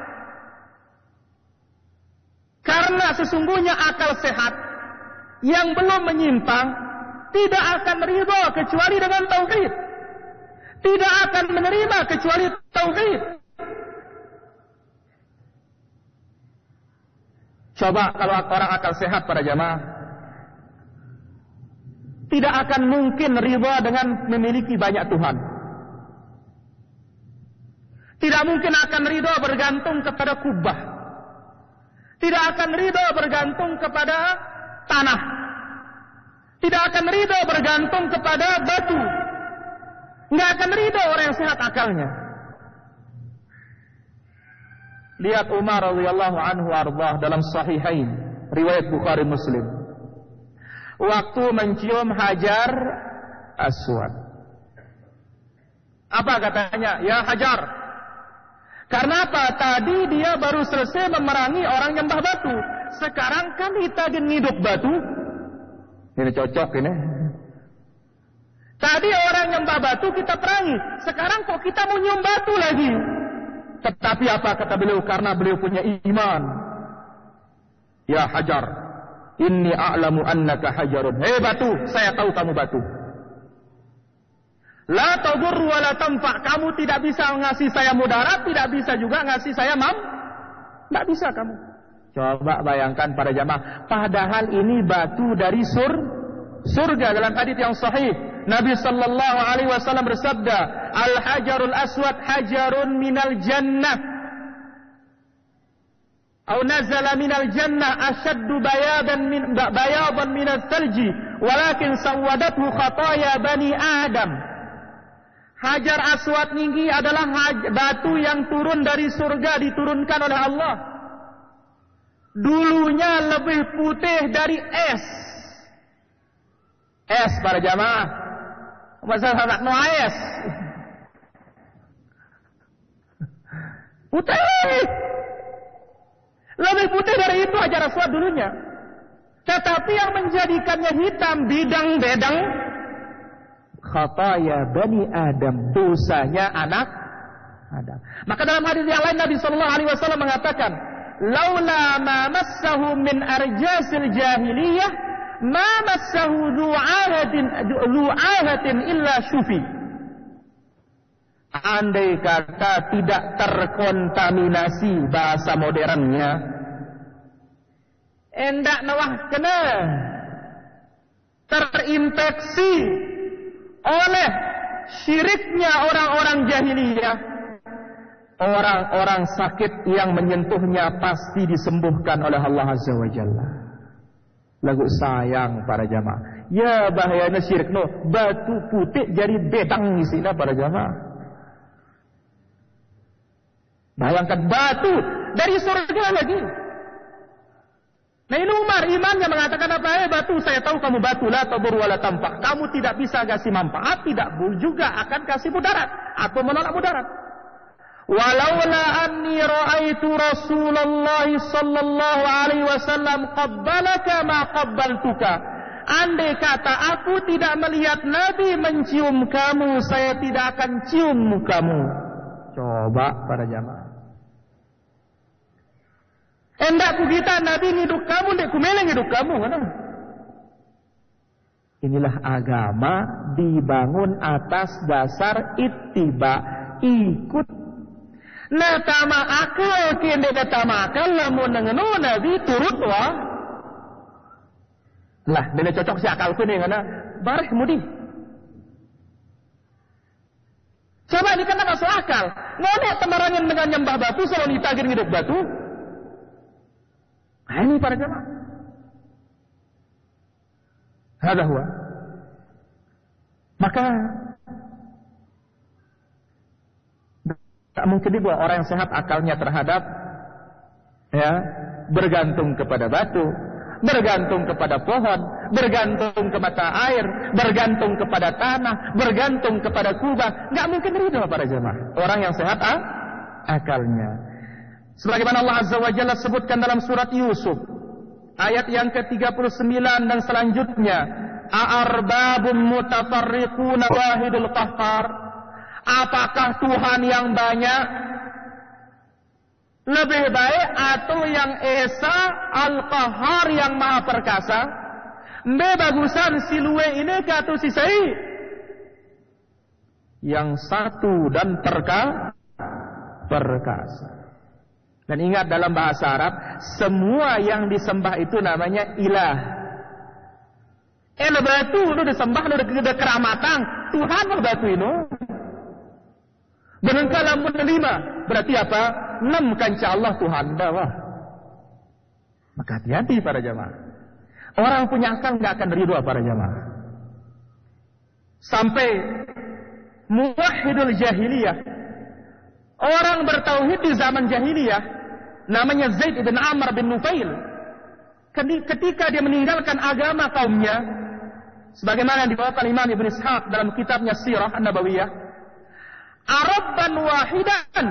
Karena sesungguhnya akal sehat yang belum menyimpang tidak akan ridho kecuali dengan tauhid. Tidak akan menerima kecuali tauhid. Coba kalau orang akal sehat pada jamaah tidak akan mungkin ridho dengan memiliki banyak Tuhan. Tidak mungkin akan ridho bergantung kepada kubah. Tidak akan ridho bergantung kepada tanah. Tidak akan ridho bergantung kepada batu. Nggak akan ridho orang yang sehat akalnya. Lihat Umar radhiyallahu anhu arbah dalam sahihain riwayat Bukhari Muslim. Waktu mencium Hajar Aswad. Apa katanya? Ya Hajar. Karena apa? Tadi dia baru selesai memerangi orang nyembah batu. Sekarang kan kita hidup batu. Ini cocok ini. Tadi orang nyembah batu kita perangi. Sekarang kok kita mau nyium batu lagi? Tetapi apa kata beliau? Karena beliau punya iman. Ya Hajar, inni a'lamu annaka hajarun. Hei batu, saya tahu kamu batu. La tadur wa la tanfa. Kamu tidak bisa ngasih saya mudarat, tidak bisa juga ngasih saya mam. Tidak bisa kamu. Coba bayangkan para jamaah. Padahal ini batu dari sur surga dalam hadis yang sahih. Nabi Shallallahu Alaihi Wasallam bersabda, Al Hajarul Aswad Hajarun minal Jannah. Au nazala minal jannah ashaddu bayadan min bayadan min salji walakin sawadathu khataaya bani Adam. Hajar Aswad tinggi adalah batu yang turun dari surga diturunkan oleh Allah Dulunya lebih putih dari es. Es para jamaah. Masa anak no es. Putih. Lebih putih dari itu Hajar aswad dulunya. Tetapi yang menjadikannya hitam bidang-bedang khataya bani Adam, dosanya anak Adam. Maka dalam hadis yang lain Nabi sallallahu alaihi wasallam mengatakan, "Laula ma massahu min arjasil jahiliyah, ma massahu du'ahatin du'ahatin illa syufi." Andai kata tidak terkontaminasi bahasa modernnya, endak nawah kena terinfeksi oleh syiriknya orang-orang jahiliyah orang-orang sakit yang menyentuhnya pasti disembuhkan oleh Allah Azza wa Jalla lagu sayang para jamaah ya bahayanya syirik no batu putih jadi bedang isinya para jamaah bayangkan batu dari surga lagi Nah ini Umar imannya mengatakan apa? Eh batu saya tahu kamu batu lah atau berwala tampak. Kamu tidak bisa kasih manfaat, tidak juga akan kasih mudarat atau menolak mudarat. Walaula anni ra'aitu Rasulullah sallallahu alaihi wasallam qabbalaka ma qabbaltuka. Andai kata aku tidak melihat Nabi mencium kamu, saya tidak akan cium kamu. Coba para jamaah. Endak ku kita Nabi ngiduk kamu, ndek ku meleng ngiduk kamu. Mana? Inilah agama dibangun atas dasar ittiba, ikut. Nah, tama akal kende tama akal lamun ngeno Nabi turut wa. Lah, dene cocok si akal nih ngana bareh mudi. Coba ini kan masuk akal. Ngonek temarangan dengan nyembah batu, selalu ditagir ngiduk batu. Nah, ini para jamaah. Hada huwa. Maka tak mungkin dibuat orang yang sehat akalnya terhadap ya bergantung kepada batu, bergantung kepada pohon, bergantung kepada air, bergantung kepada tanah, bergantung kepada kubah. Nggak mungkin ridho para jemaah. Orang yang sehat ah, akalnya. Sebagaimana Allah Azza wa Jalla sebutkan dalam surat Yusuf ayat yang ke-39 dan selanjutnya, "A'arbabun mutafarriquna wahidul qahhar?" Apakah Tuhan yang banyak lebih baik atau yang Esa Al-Qahar yang Maha Perkasa? Mbe bagusan silue ini katu sisai yang satu dan perka perkasa. Dan ingat dalam bahasa Arab, semua yang disembah itu namanya ilah. Eh, batu itu disembah, itu keramatan. Tuhan batu itu. Benengkala menerima. Berarti apa? Enam kanca Allah Tuhan. Bawah. Maka hati-hati para jamaah. Orang punya akal nggak akan ridho para jamaah. Sampai muwahhidul jahiliyah. Orang bertauhid di zaman jahiliyah namanya Zaid bin Amr bin Nufail. Ketika dia meninggalkan agama kaumnya, sebagaimana yang dibawakan Imam Ibn Ishaq dalam kitabnya Sirah An-Nabawiyah, Arabban wahidan.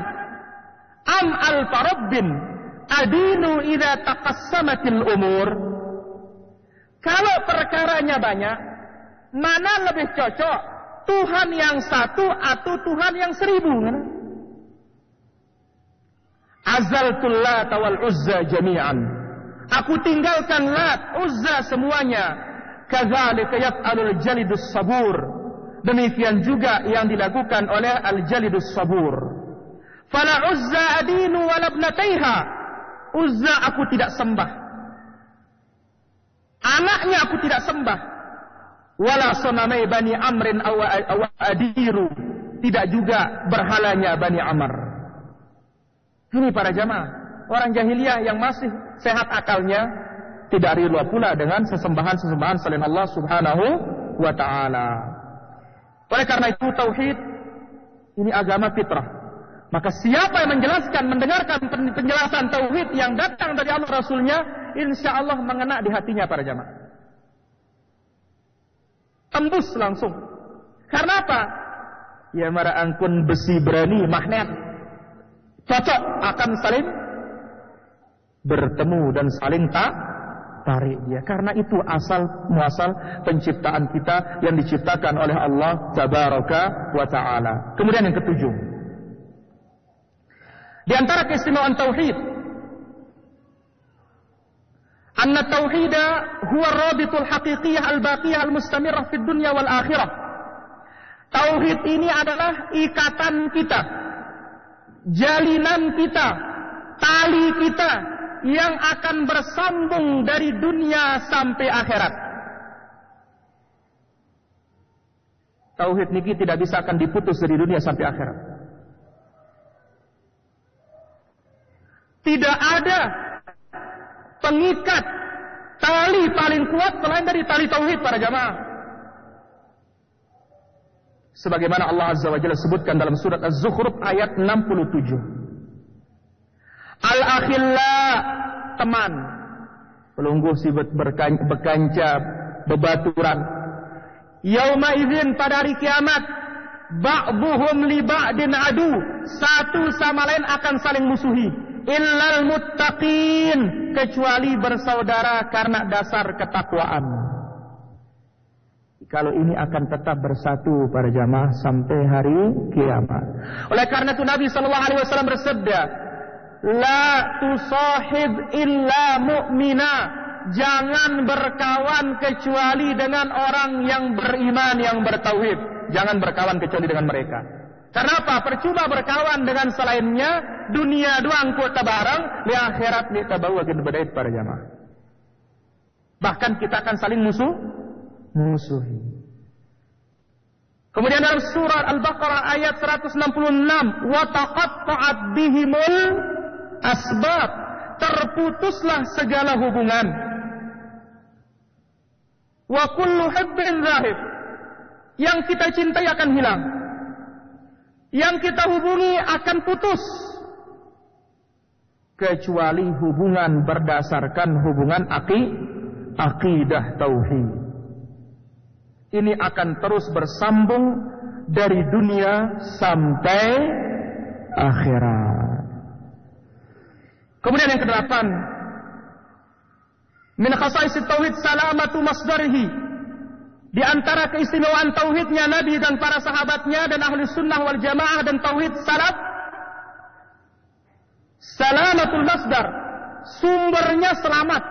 Am al-farabbin adinu idza taqassamatil umur. Kalau perkaranya banyak mana lebih cocok? Tuhan yang satu atau Tuhan yang seribu? Azaltul lat wal uzza jami'an. Aku tinggalkan lat uzza semuanya. Kadzalika yaf'alul jalidus sabur demikian juga yang dilakukan oleh al jalidus sabur fala uzza adinu walabnataiha Uzza aku tidak sembah. Anaknya aku tidak sembah. Wala sonamai bani amrin awa adiru. Tidak juga berhalanya bani amr. Ini para jamaah. Orang jahiliyah yang masih sehat akalnya. Tidak rela pula dengan sesembahan-sesembahan selain Allah subhanahu wa ta'ala. Oleh karena itu tauhid ini agama fitrah. Maka siapa yang menjelaskan, mendengarkan penjelasan tauhid yang datang dari Allah Rasulnya, insya Allah mengena di hatinya para jamaah. Tembus langsung. Karena apa? Ya mara angkun besi berani magnet. Cocok akan saling bertemu dan saling tak tarik dia. Karena itu asal muasal penciptaan kita yang diciptakan oleh Allah Tabaraka wa Ta'ala. Kemudian yang ketujuh. Di antara keistimewaan tauhid, anna tauhida huwa rabitul haqiqiyah al-baqiyah al-mustamirah fid dunya wal akhirah. Tauhid ini adalah ikatan kita, jalinan kita, tali kita yang akan bersambung dari dunia sampai akhirat. Tauhid niki tidak bisa akan diputus dari dunia sampai akhirat. Tidak ada pengikat tali paling kuat selain dari tali tauhid para jamaah. Sebagaimana Allah Azza wa Jalla sebutkan dalam surat Az-Zukhruf ayat 67. Al-akhilla teman pelungguh sibet berkanca bebaturan. Yauma idzin pada hari kiamat ba'dhum li ba'din adu satu sama lain akan saling musuhi illal muttaqin kecuali bersaudara karena dasar ketakwaan. Kalau ini akan tetap bersatu para jamaah sampai hari kiamat. Oleh karena itu Nabi sallallahu alaihi wasallam bersabda, "La tusahib illa mu'mina." Jangan berkawan kecuali dengan orang yang beriman yang bertauhid. Jangan berkawan kecuali dengan mereka. Karena apa? Percuma berkawan dengan selainnya, dunia doang kuota barang, di akhirat ni tabawa kita berdait para jamaah. Bahkan kita akan saling musuh, musuhi. Kemudian dalam surat Al-Baqarah ayat 166, wa taqatta'at bihimul asbab. Terputuslah segala hubungan. Wa kullu hibbin zahib. Yang kita cintai akan hilang yang kita hubungi akan putus kecuali hubungan berdasarkan hubungan aki, akidah tauhid. Ini akan terus bersambung dari dunia sampai akhirat. Kemudian yang kedelapan, min khasais tauhid salamatu masdarihi di antara keistimewaan tauhidnya Nabi dan para sahabatnya dan ahli sunnah wal jamaah dan tauhid salaf. Salamatul masdar. Sumbernya selamat.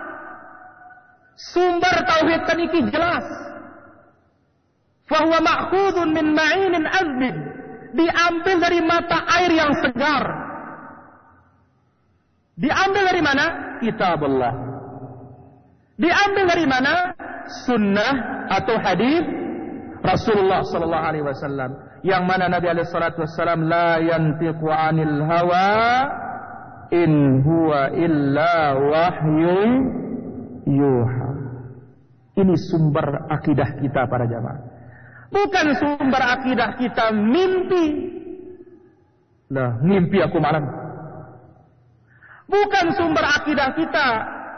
Sumber tauhid teniki jelas. Fahuwa ma'khudun min ma'inin azbin. Diambil dari mata air yang segar. Diambil dari mana? Kitab Allah. Diambil dari mana? sunnah atau hadis Rasulullah sallallahu alaihi wasallam yang mana Nabi alaihi salatu wasallam la yantiqu anil hawa in huwa illa wahyun yuha. Ini sumber akidah kita para jamaah. Bukan sumber akidah kita mimpi. Nah, mimpi aku malam. Bukan sumber akidah kita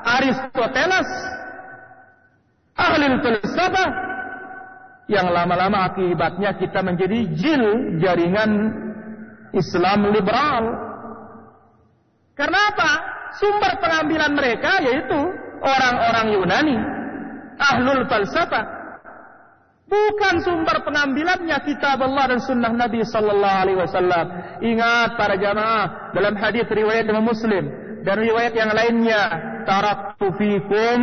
Aristoteles, ahli filsafah, yang lama-lama akibatnya kita menjadi jil jaringan Islam liberal. Karena apa? Sumber pengambilan mereka yaitu orang-orang Yunani, ahlul falsafah. Bukan sumber pengambilannya kitab Allah dan sunnah Nabi sallallahu alaihi wasallam. Ingat para jamaah dalam hadis riwayat Imam Muslim dan riwayat yang lainnya, taraktu fikum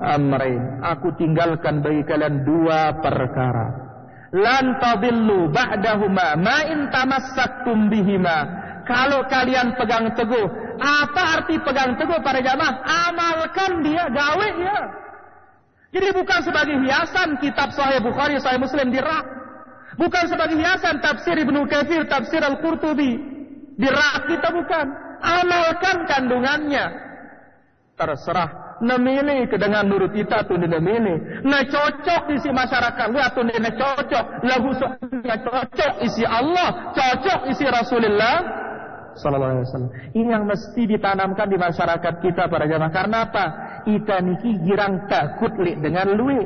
amrain. Aku tinggalkan bagi kalian dua perkara. Lan tadillu ba'dahuma ma in tamassaktum bihima. Kalau kalian pegang teguh, apa arti pegang teguh para jamaah? Amalkan dia, gawe ya. Jadi bukan sebagai hiasan kitab Sahih Bukhari, Sahih Muslim di rak. Bukan sebagai hiasan tafsir Ibnu Katsir, tafsir Al-Qurtubi. Di rak kita bukan. Amalkan kandungannya. Terserah nemili dengan nurut kita tu dia nemili. Na cocok isi masyarakat lihat tu dia cocok. Lagu soalnya cocok isi Allah, cocok isi Rasulullah sallallahu alaihi wasallam. Ini yang mesti ditanamkan di masyarakat kita para jamaah. Karena apa? Ita niki girang takut li dengan luwe.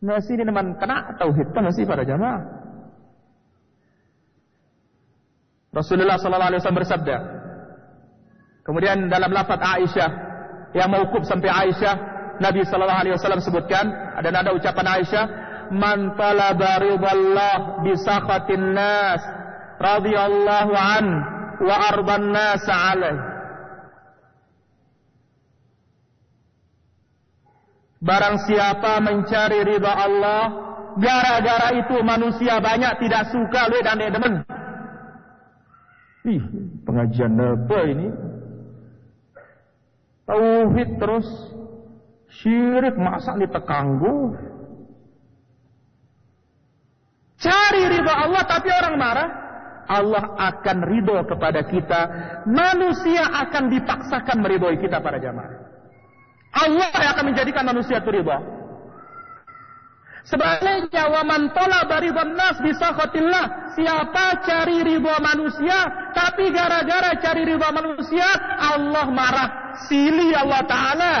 Nasi ini teman kena tauhid nasi para jamaah. Rasulullah sallallahu alaihi wasallam bersabda, Kemudian dalam lafaz Aisyah yang mauquf sampai Aisyah, Nabi sallallahu alaihi wasallam sebutkan dan ada ucapan Aisyah, "Man talaba ridallah bi sakhatin nas radhiyallahu an wa arban nas alaih." Barang siapa mencari ridha Allah, gara-gara itu manusia banyak tidak suka lu dan demen. Ih, pengajian apa ini? Tauhid terus syirik masa ditekanggu. Cari ridho Allah tapi orang marah. Allah akan ridho kepada kita. Manusia akan dipaksakan meridhoi kita para jamaah. Allah yang akan menjadikan manusia itu ridho. Sebaliknya wa man talaba ridwan nas bisa khotillah. Siapa cari ridho manusia tapi gara-gara cari ridho manusia Allah marah sili Allah Ta'ala.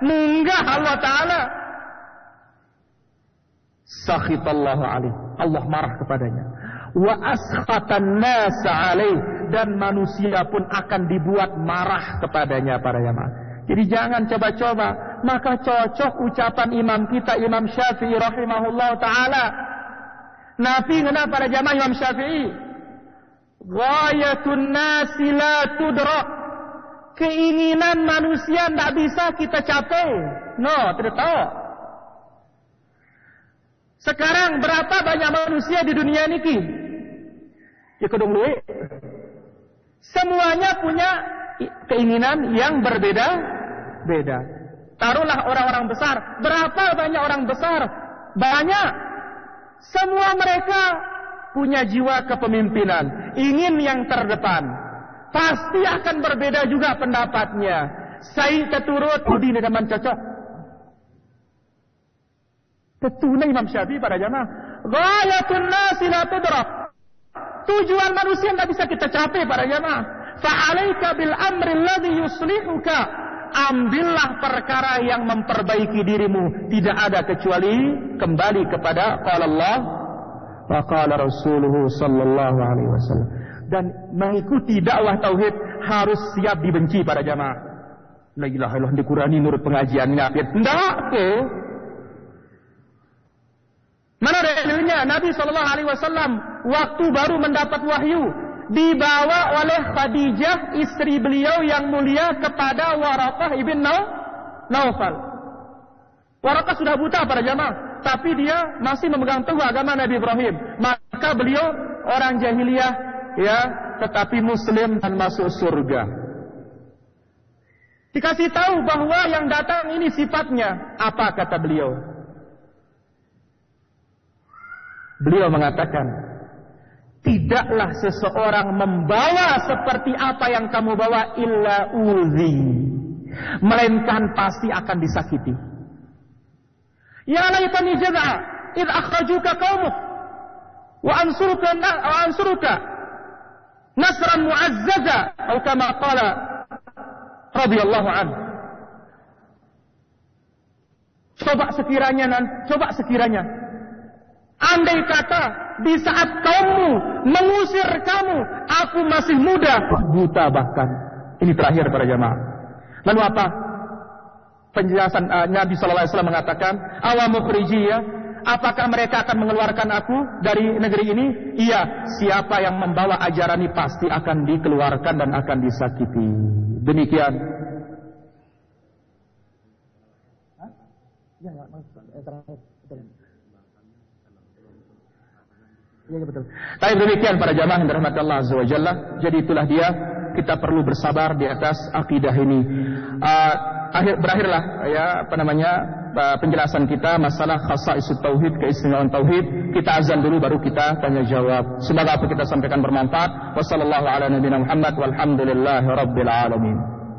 Munggah Allah Ta'ala. Sakhitallahu alaih. Allah marah kepadanya. Wa askhatan nasa alaih. Dan manusia pun akan dibuat marah kepadanya para jamaah. Jadi jangan coba-coba. Maka cocok ucapan imam kita Imam Syafi'i rahimahullah ta'ala. Nabi kenapa para jamaah Imam Syafi'i? Ghayatun nasi la tudrak keinginan manusia tidak bisa kita capai. No, tidak tahu. Sekarang berapa banyak manusia di dunia ini? Ya kedung duit. Semuanya punya keinginan yang berbeda, beda. Taruhlah orang-orang besar. Berapa banyak orang besar? Banyak. Semua mereka punya jiwa kepemimpinan, ingin yang terdepan pasti akan berbeda juga pendapatnya. Saya keturut ini teman cocok. Tetuna Imam Syafi'i para jamaah. Ghayatun nasi la. Tujuan manusia tidak bisa kita capai para jamaah. Fa'alaika bil amri alladhi yuslihuka. Ambillah perkara yang memperbaiki dirimu. Tidak ada kecuali kembali kepada qala Allah wa qala sallallahu alaihi wasallam dan mengikuti dakwah tauhid harus siap dibenci para jamaah. La ilaha illallah dikurani nurut pengajian ngapit. Enggak ke. Mana dalilnya Nabi sallallahu alaihi wasallam waktu baru mendapat wahyu dibawa oleh Khadijah istri beliau yang mulia kepada Warakah ibn Naufal. Warakah sudah buta para jamaah, tapi dia masih memegang teguh agama Nabi Ibrahim. Maka beliau orang jahiliyah ya, tetapi muslim dan masuk surga. Dikasih tahu bahwa yang datang ini sifatnya apa kata beliau? Beliau mengatakan, Tidaklah seseorang membawa seperti apa yang kamu bawa illa uzi. Melainkan pasti akan disakiti. Ya laitani jaz'a id akhrajuka qaumuk wa ansuruka wa ansuruka nasran mu'azzaza atau kama qala radhiyallahu anhu. Coba sekiranya coba sekiranya andai kata di saat kaummu mengusir kamu, aku masih muda, buta bahkan. Ini terakhir para jamaah. Lalu apa? Penjelasan uh, Nabi Shallallahu Alaihi Wasallam mengatakan, awamu ya, apakah mereka akan mengeluarkan aku dari negeri ini? Iya, siapa yang membawa ajaran ini pasti akan dikeluarkan dan akan disakiti. Demikian. Ya, Iya betul. Tapi demikian para jamaah yang dirahmati Allah Azza wa Jalla. Jadi itulah dia kita perlu bersabar di atas akidah ini. Uh, akhir berakhirlah ya apa namanya uh, penjelasan kita masalah khasais tauhid keistimewaan tauhid. Kita azan dulu baru kita tanya jawab. Semoga apa kita sampaikan bermanfaat. Wassalamualaikum warahmatullahi wabarakatuh.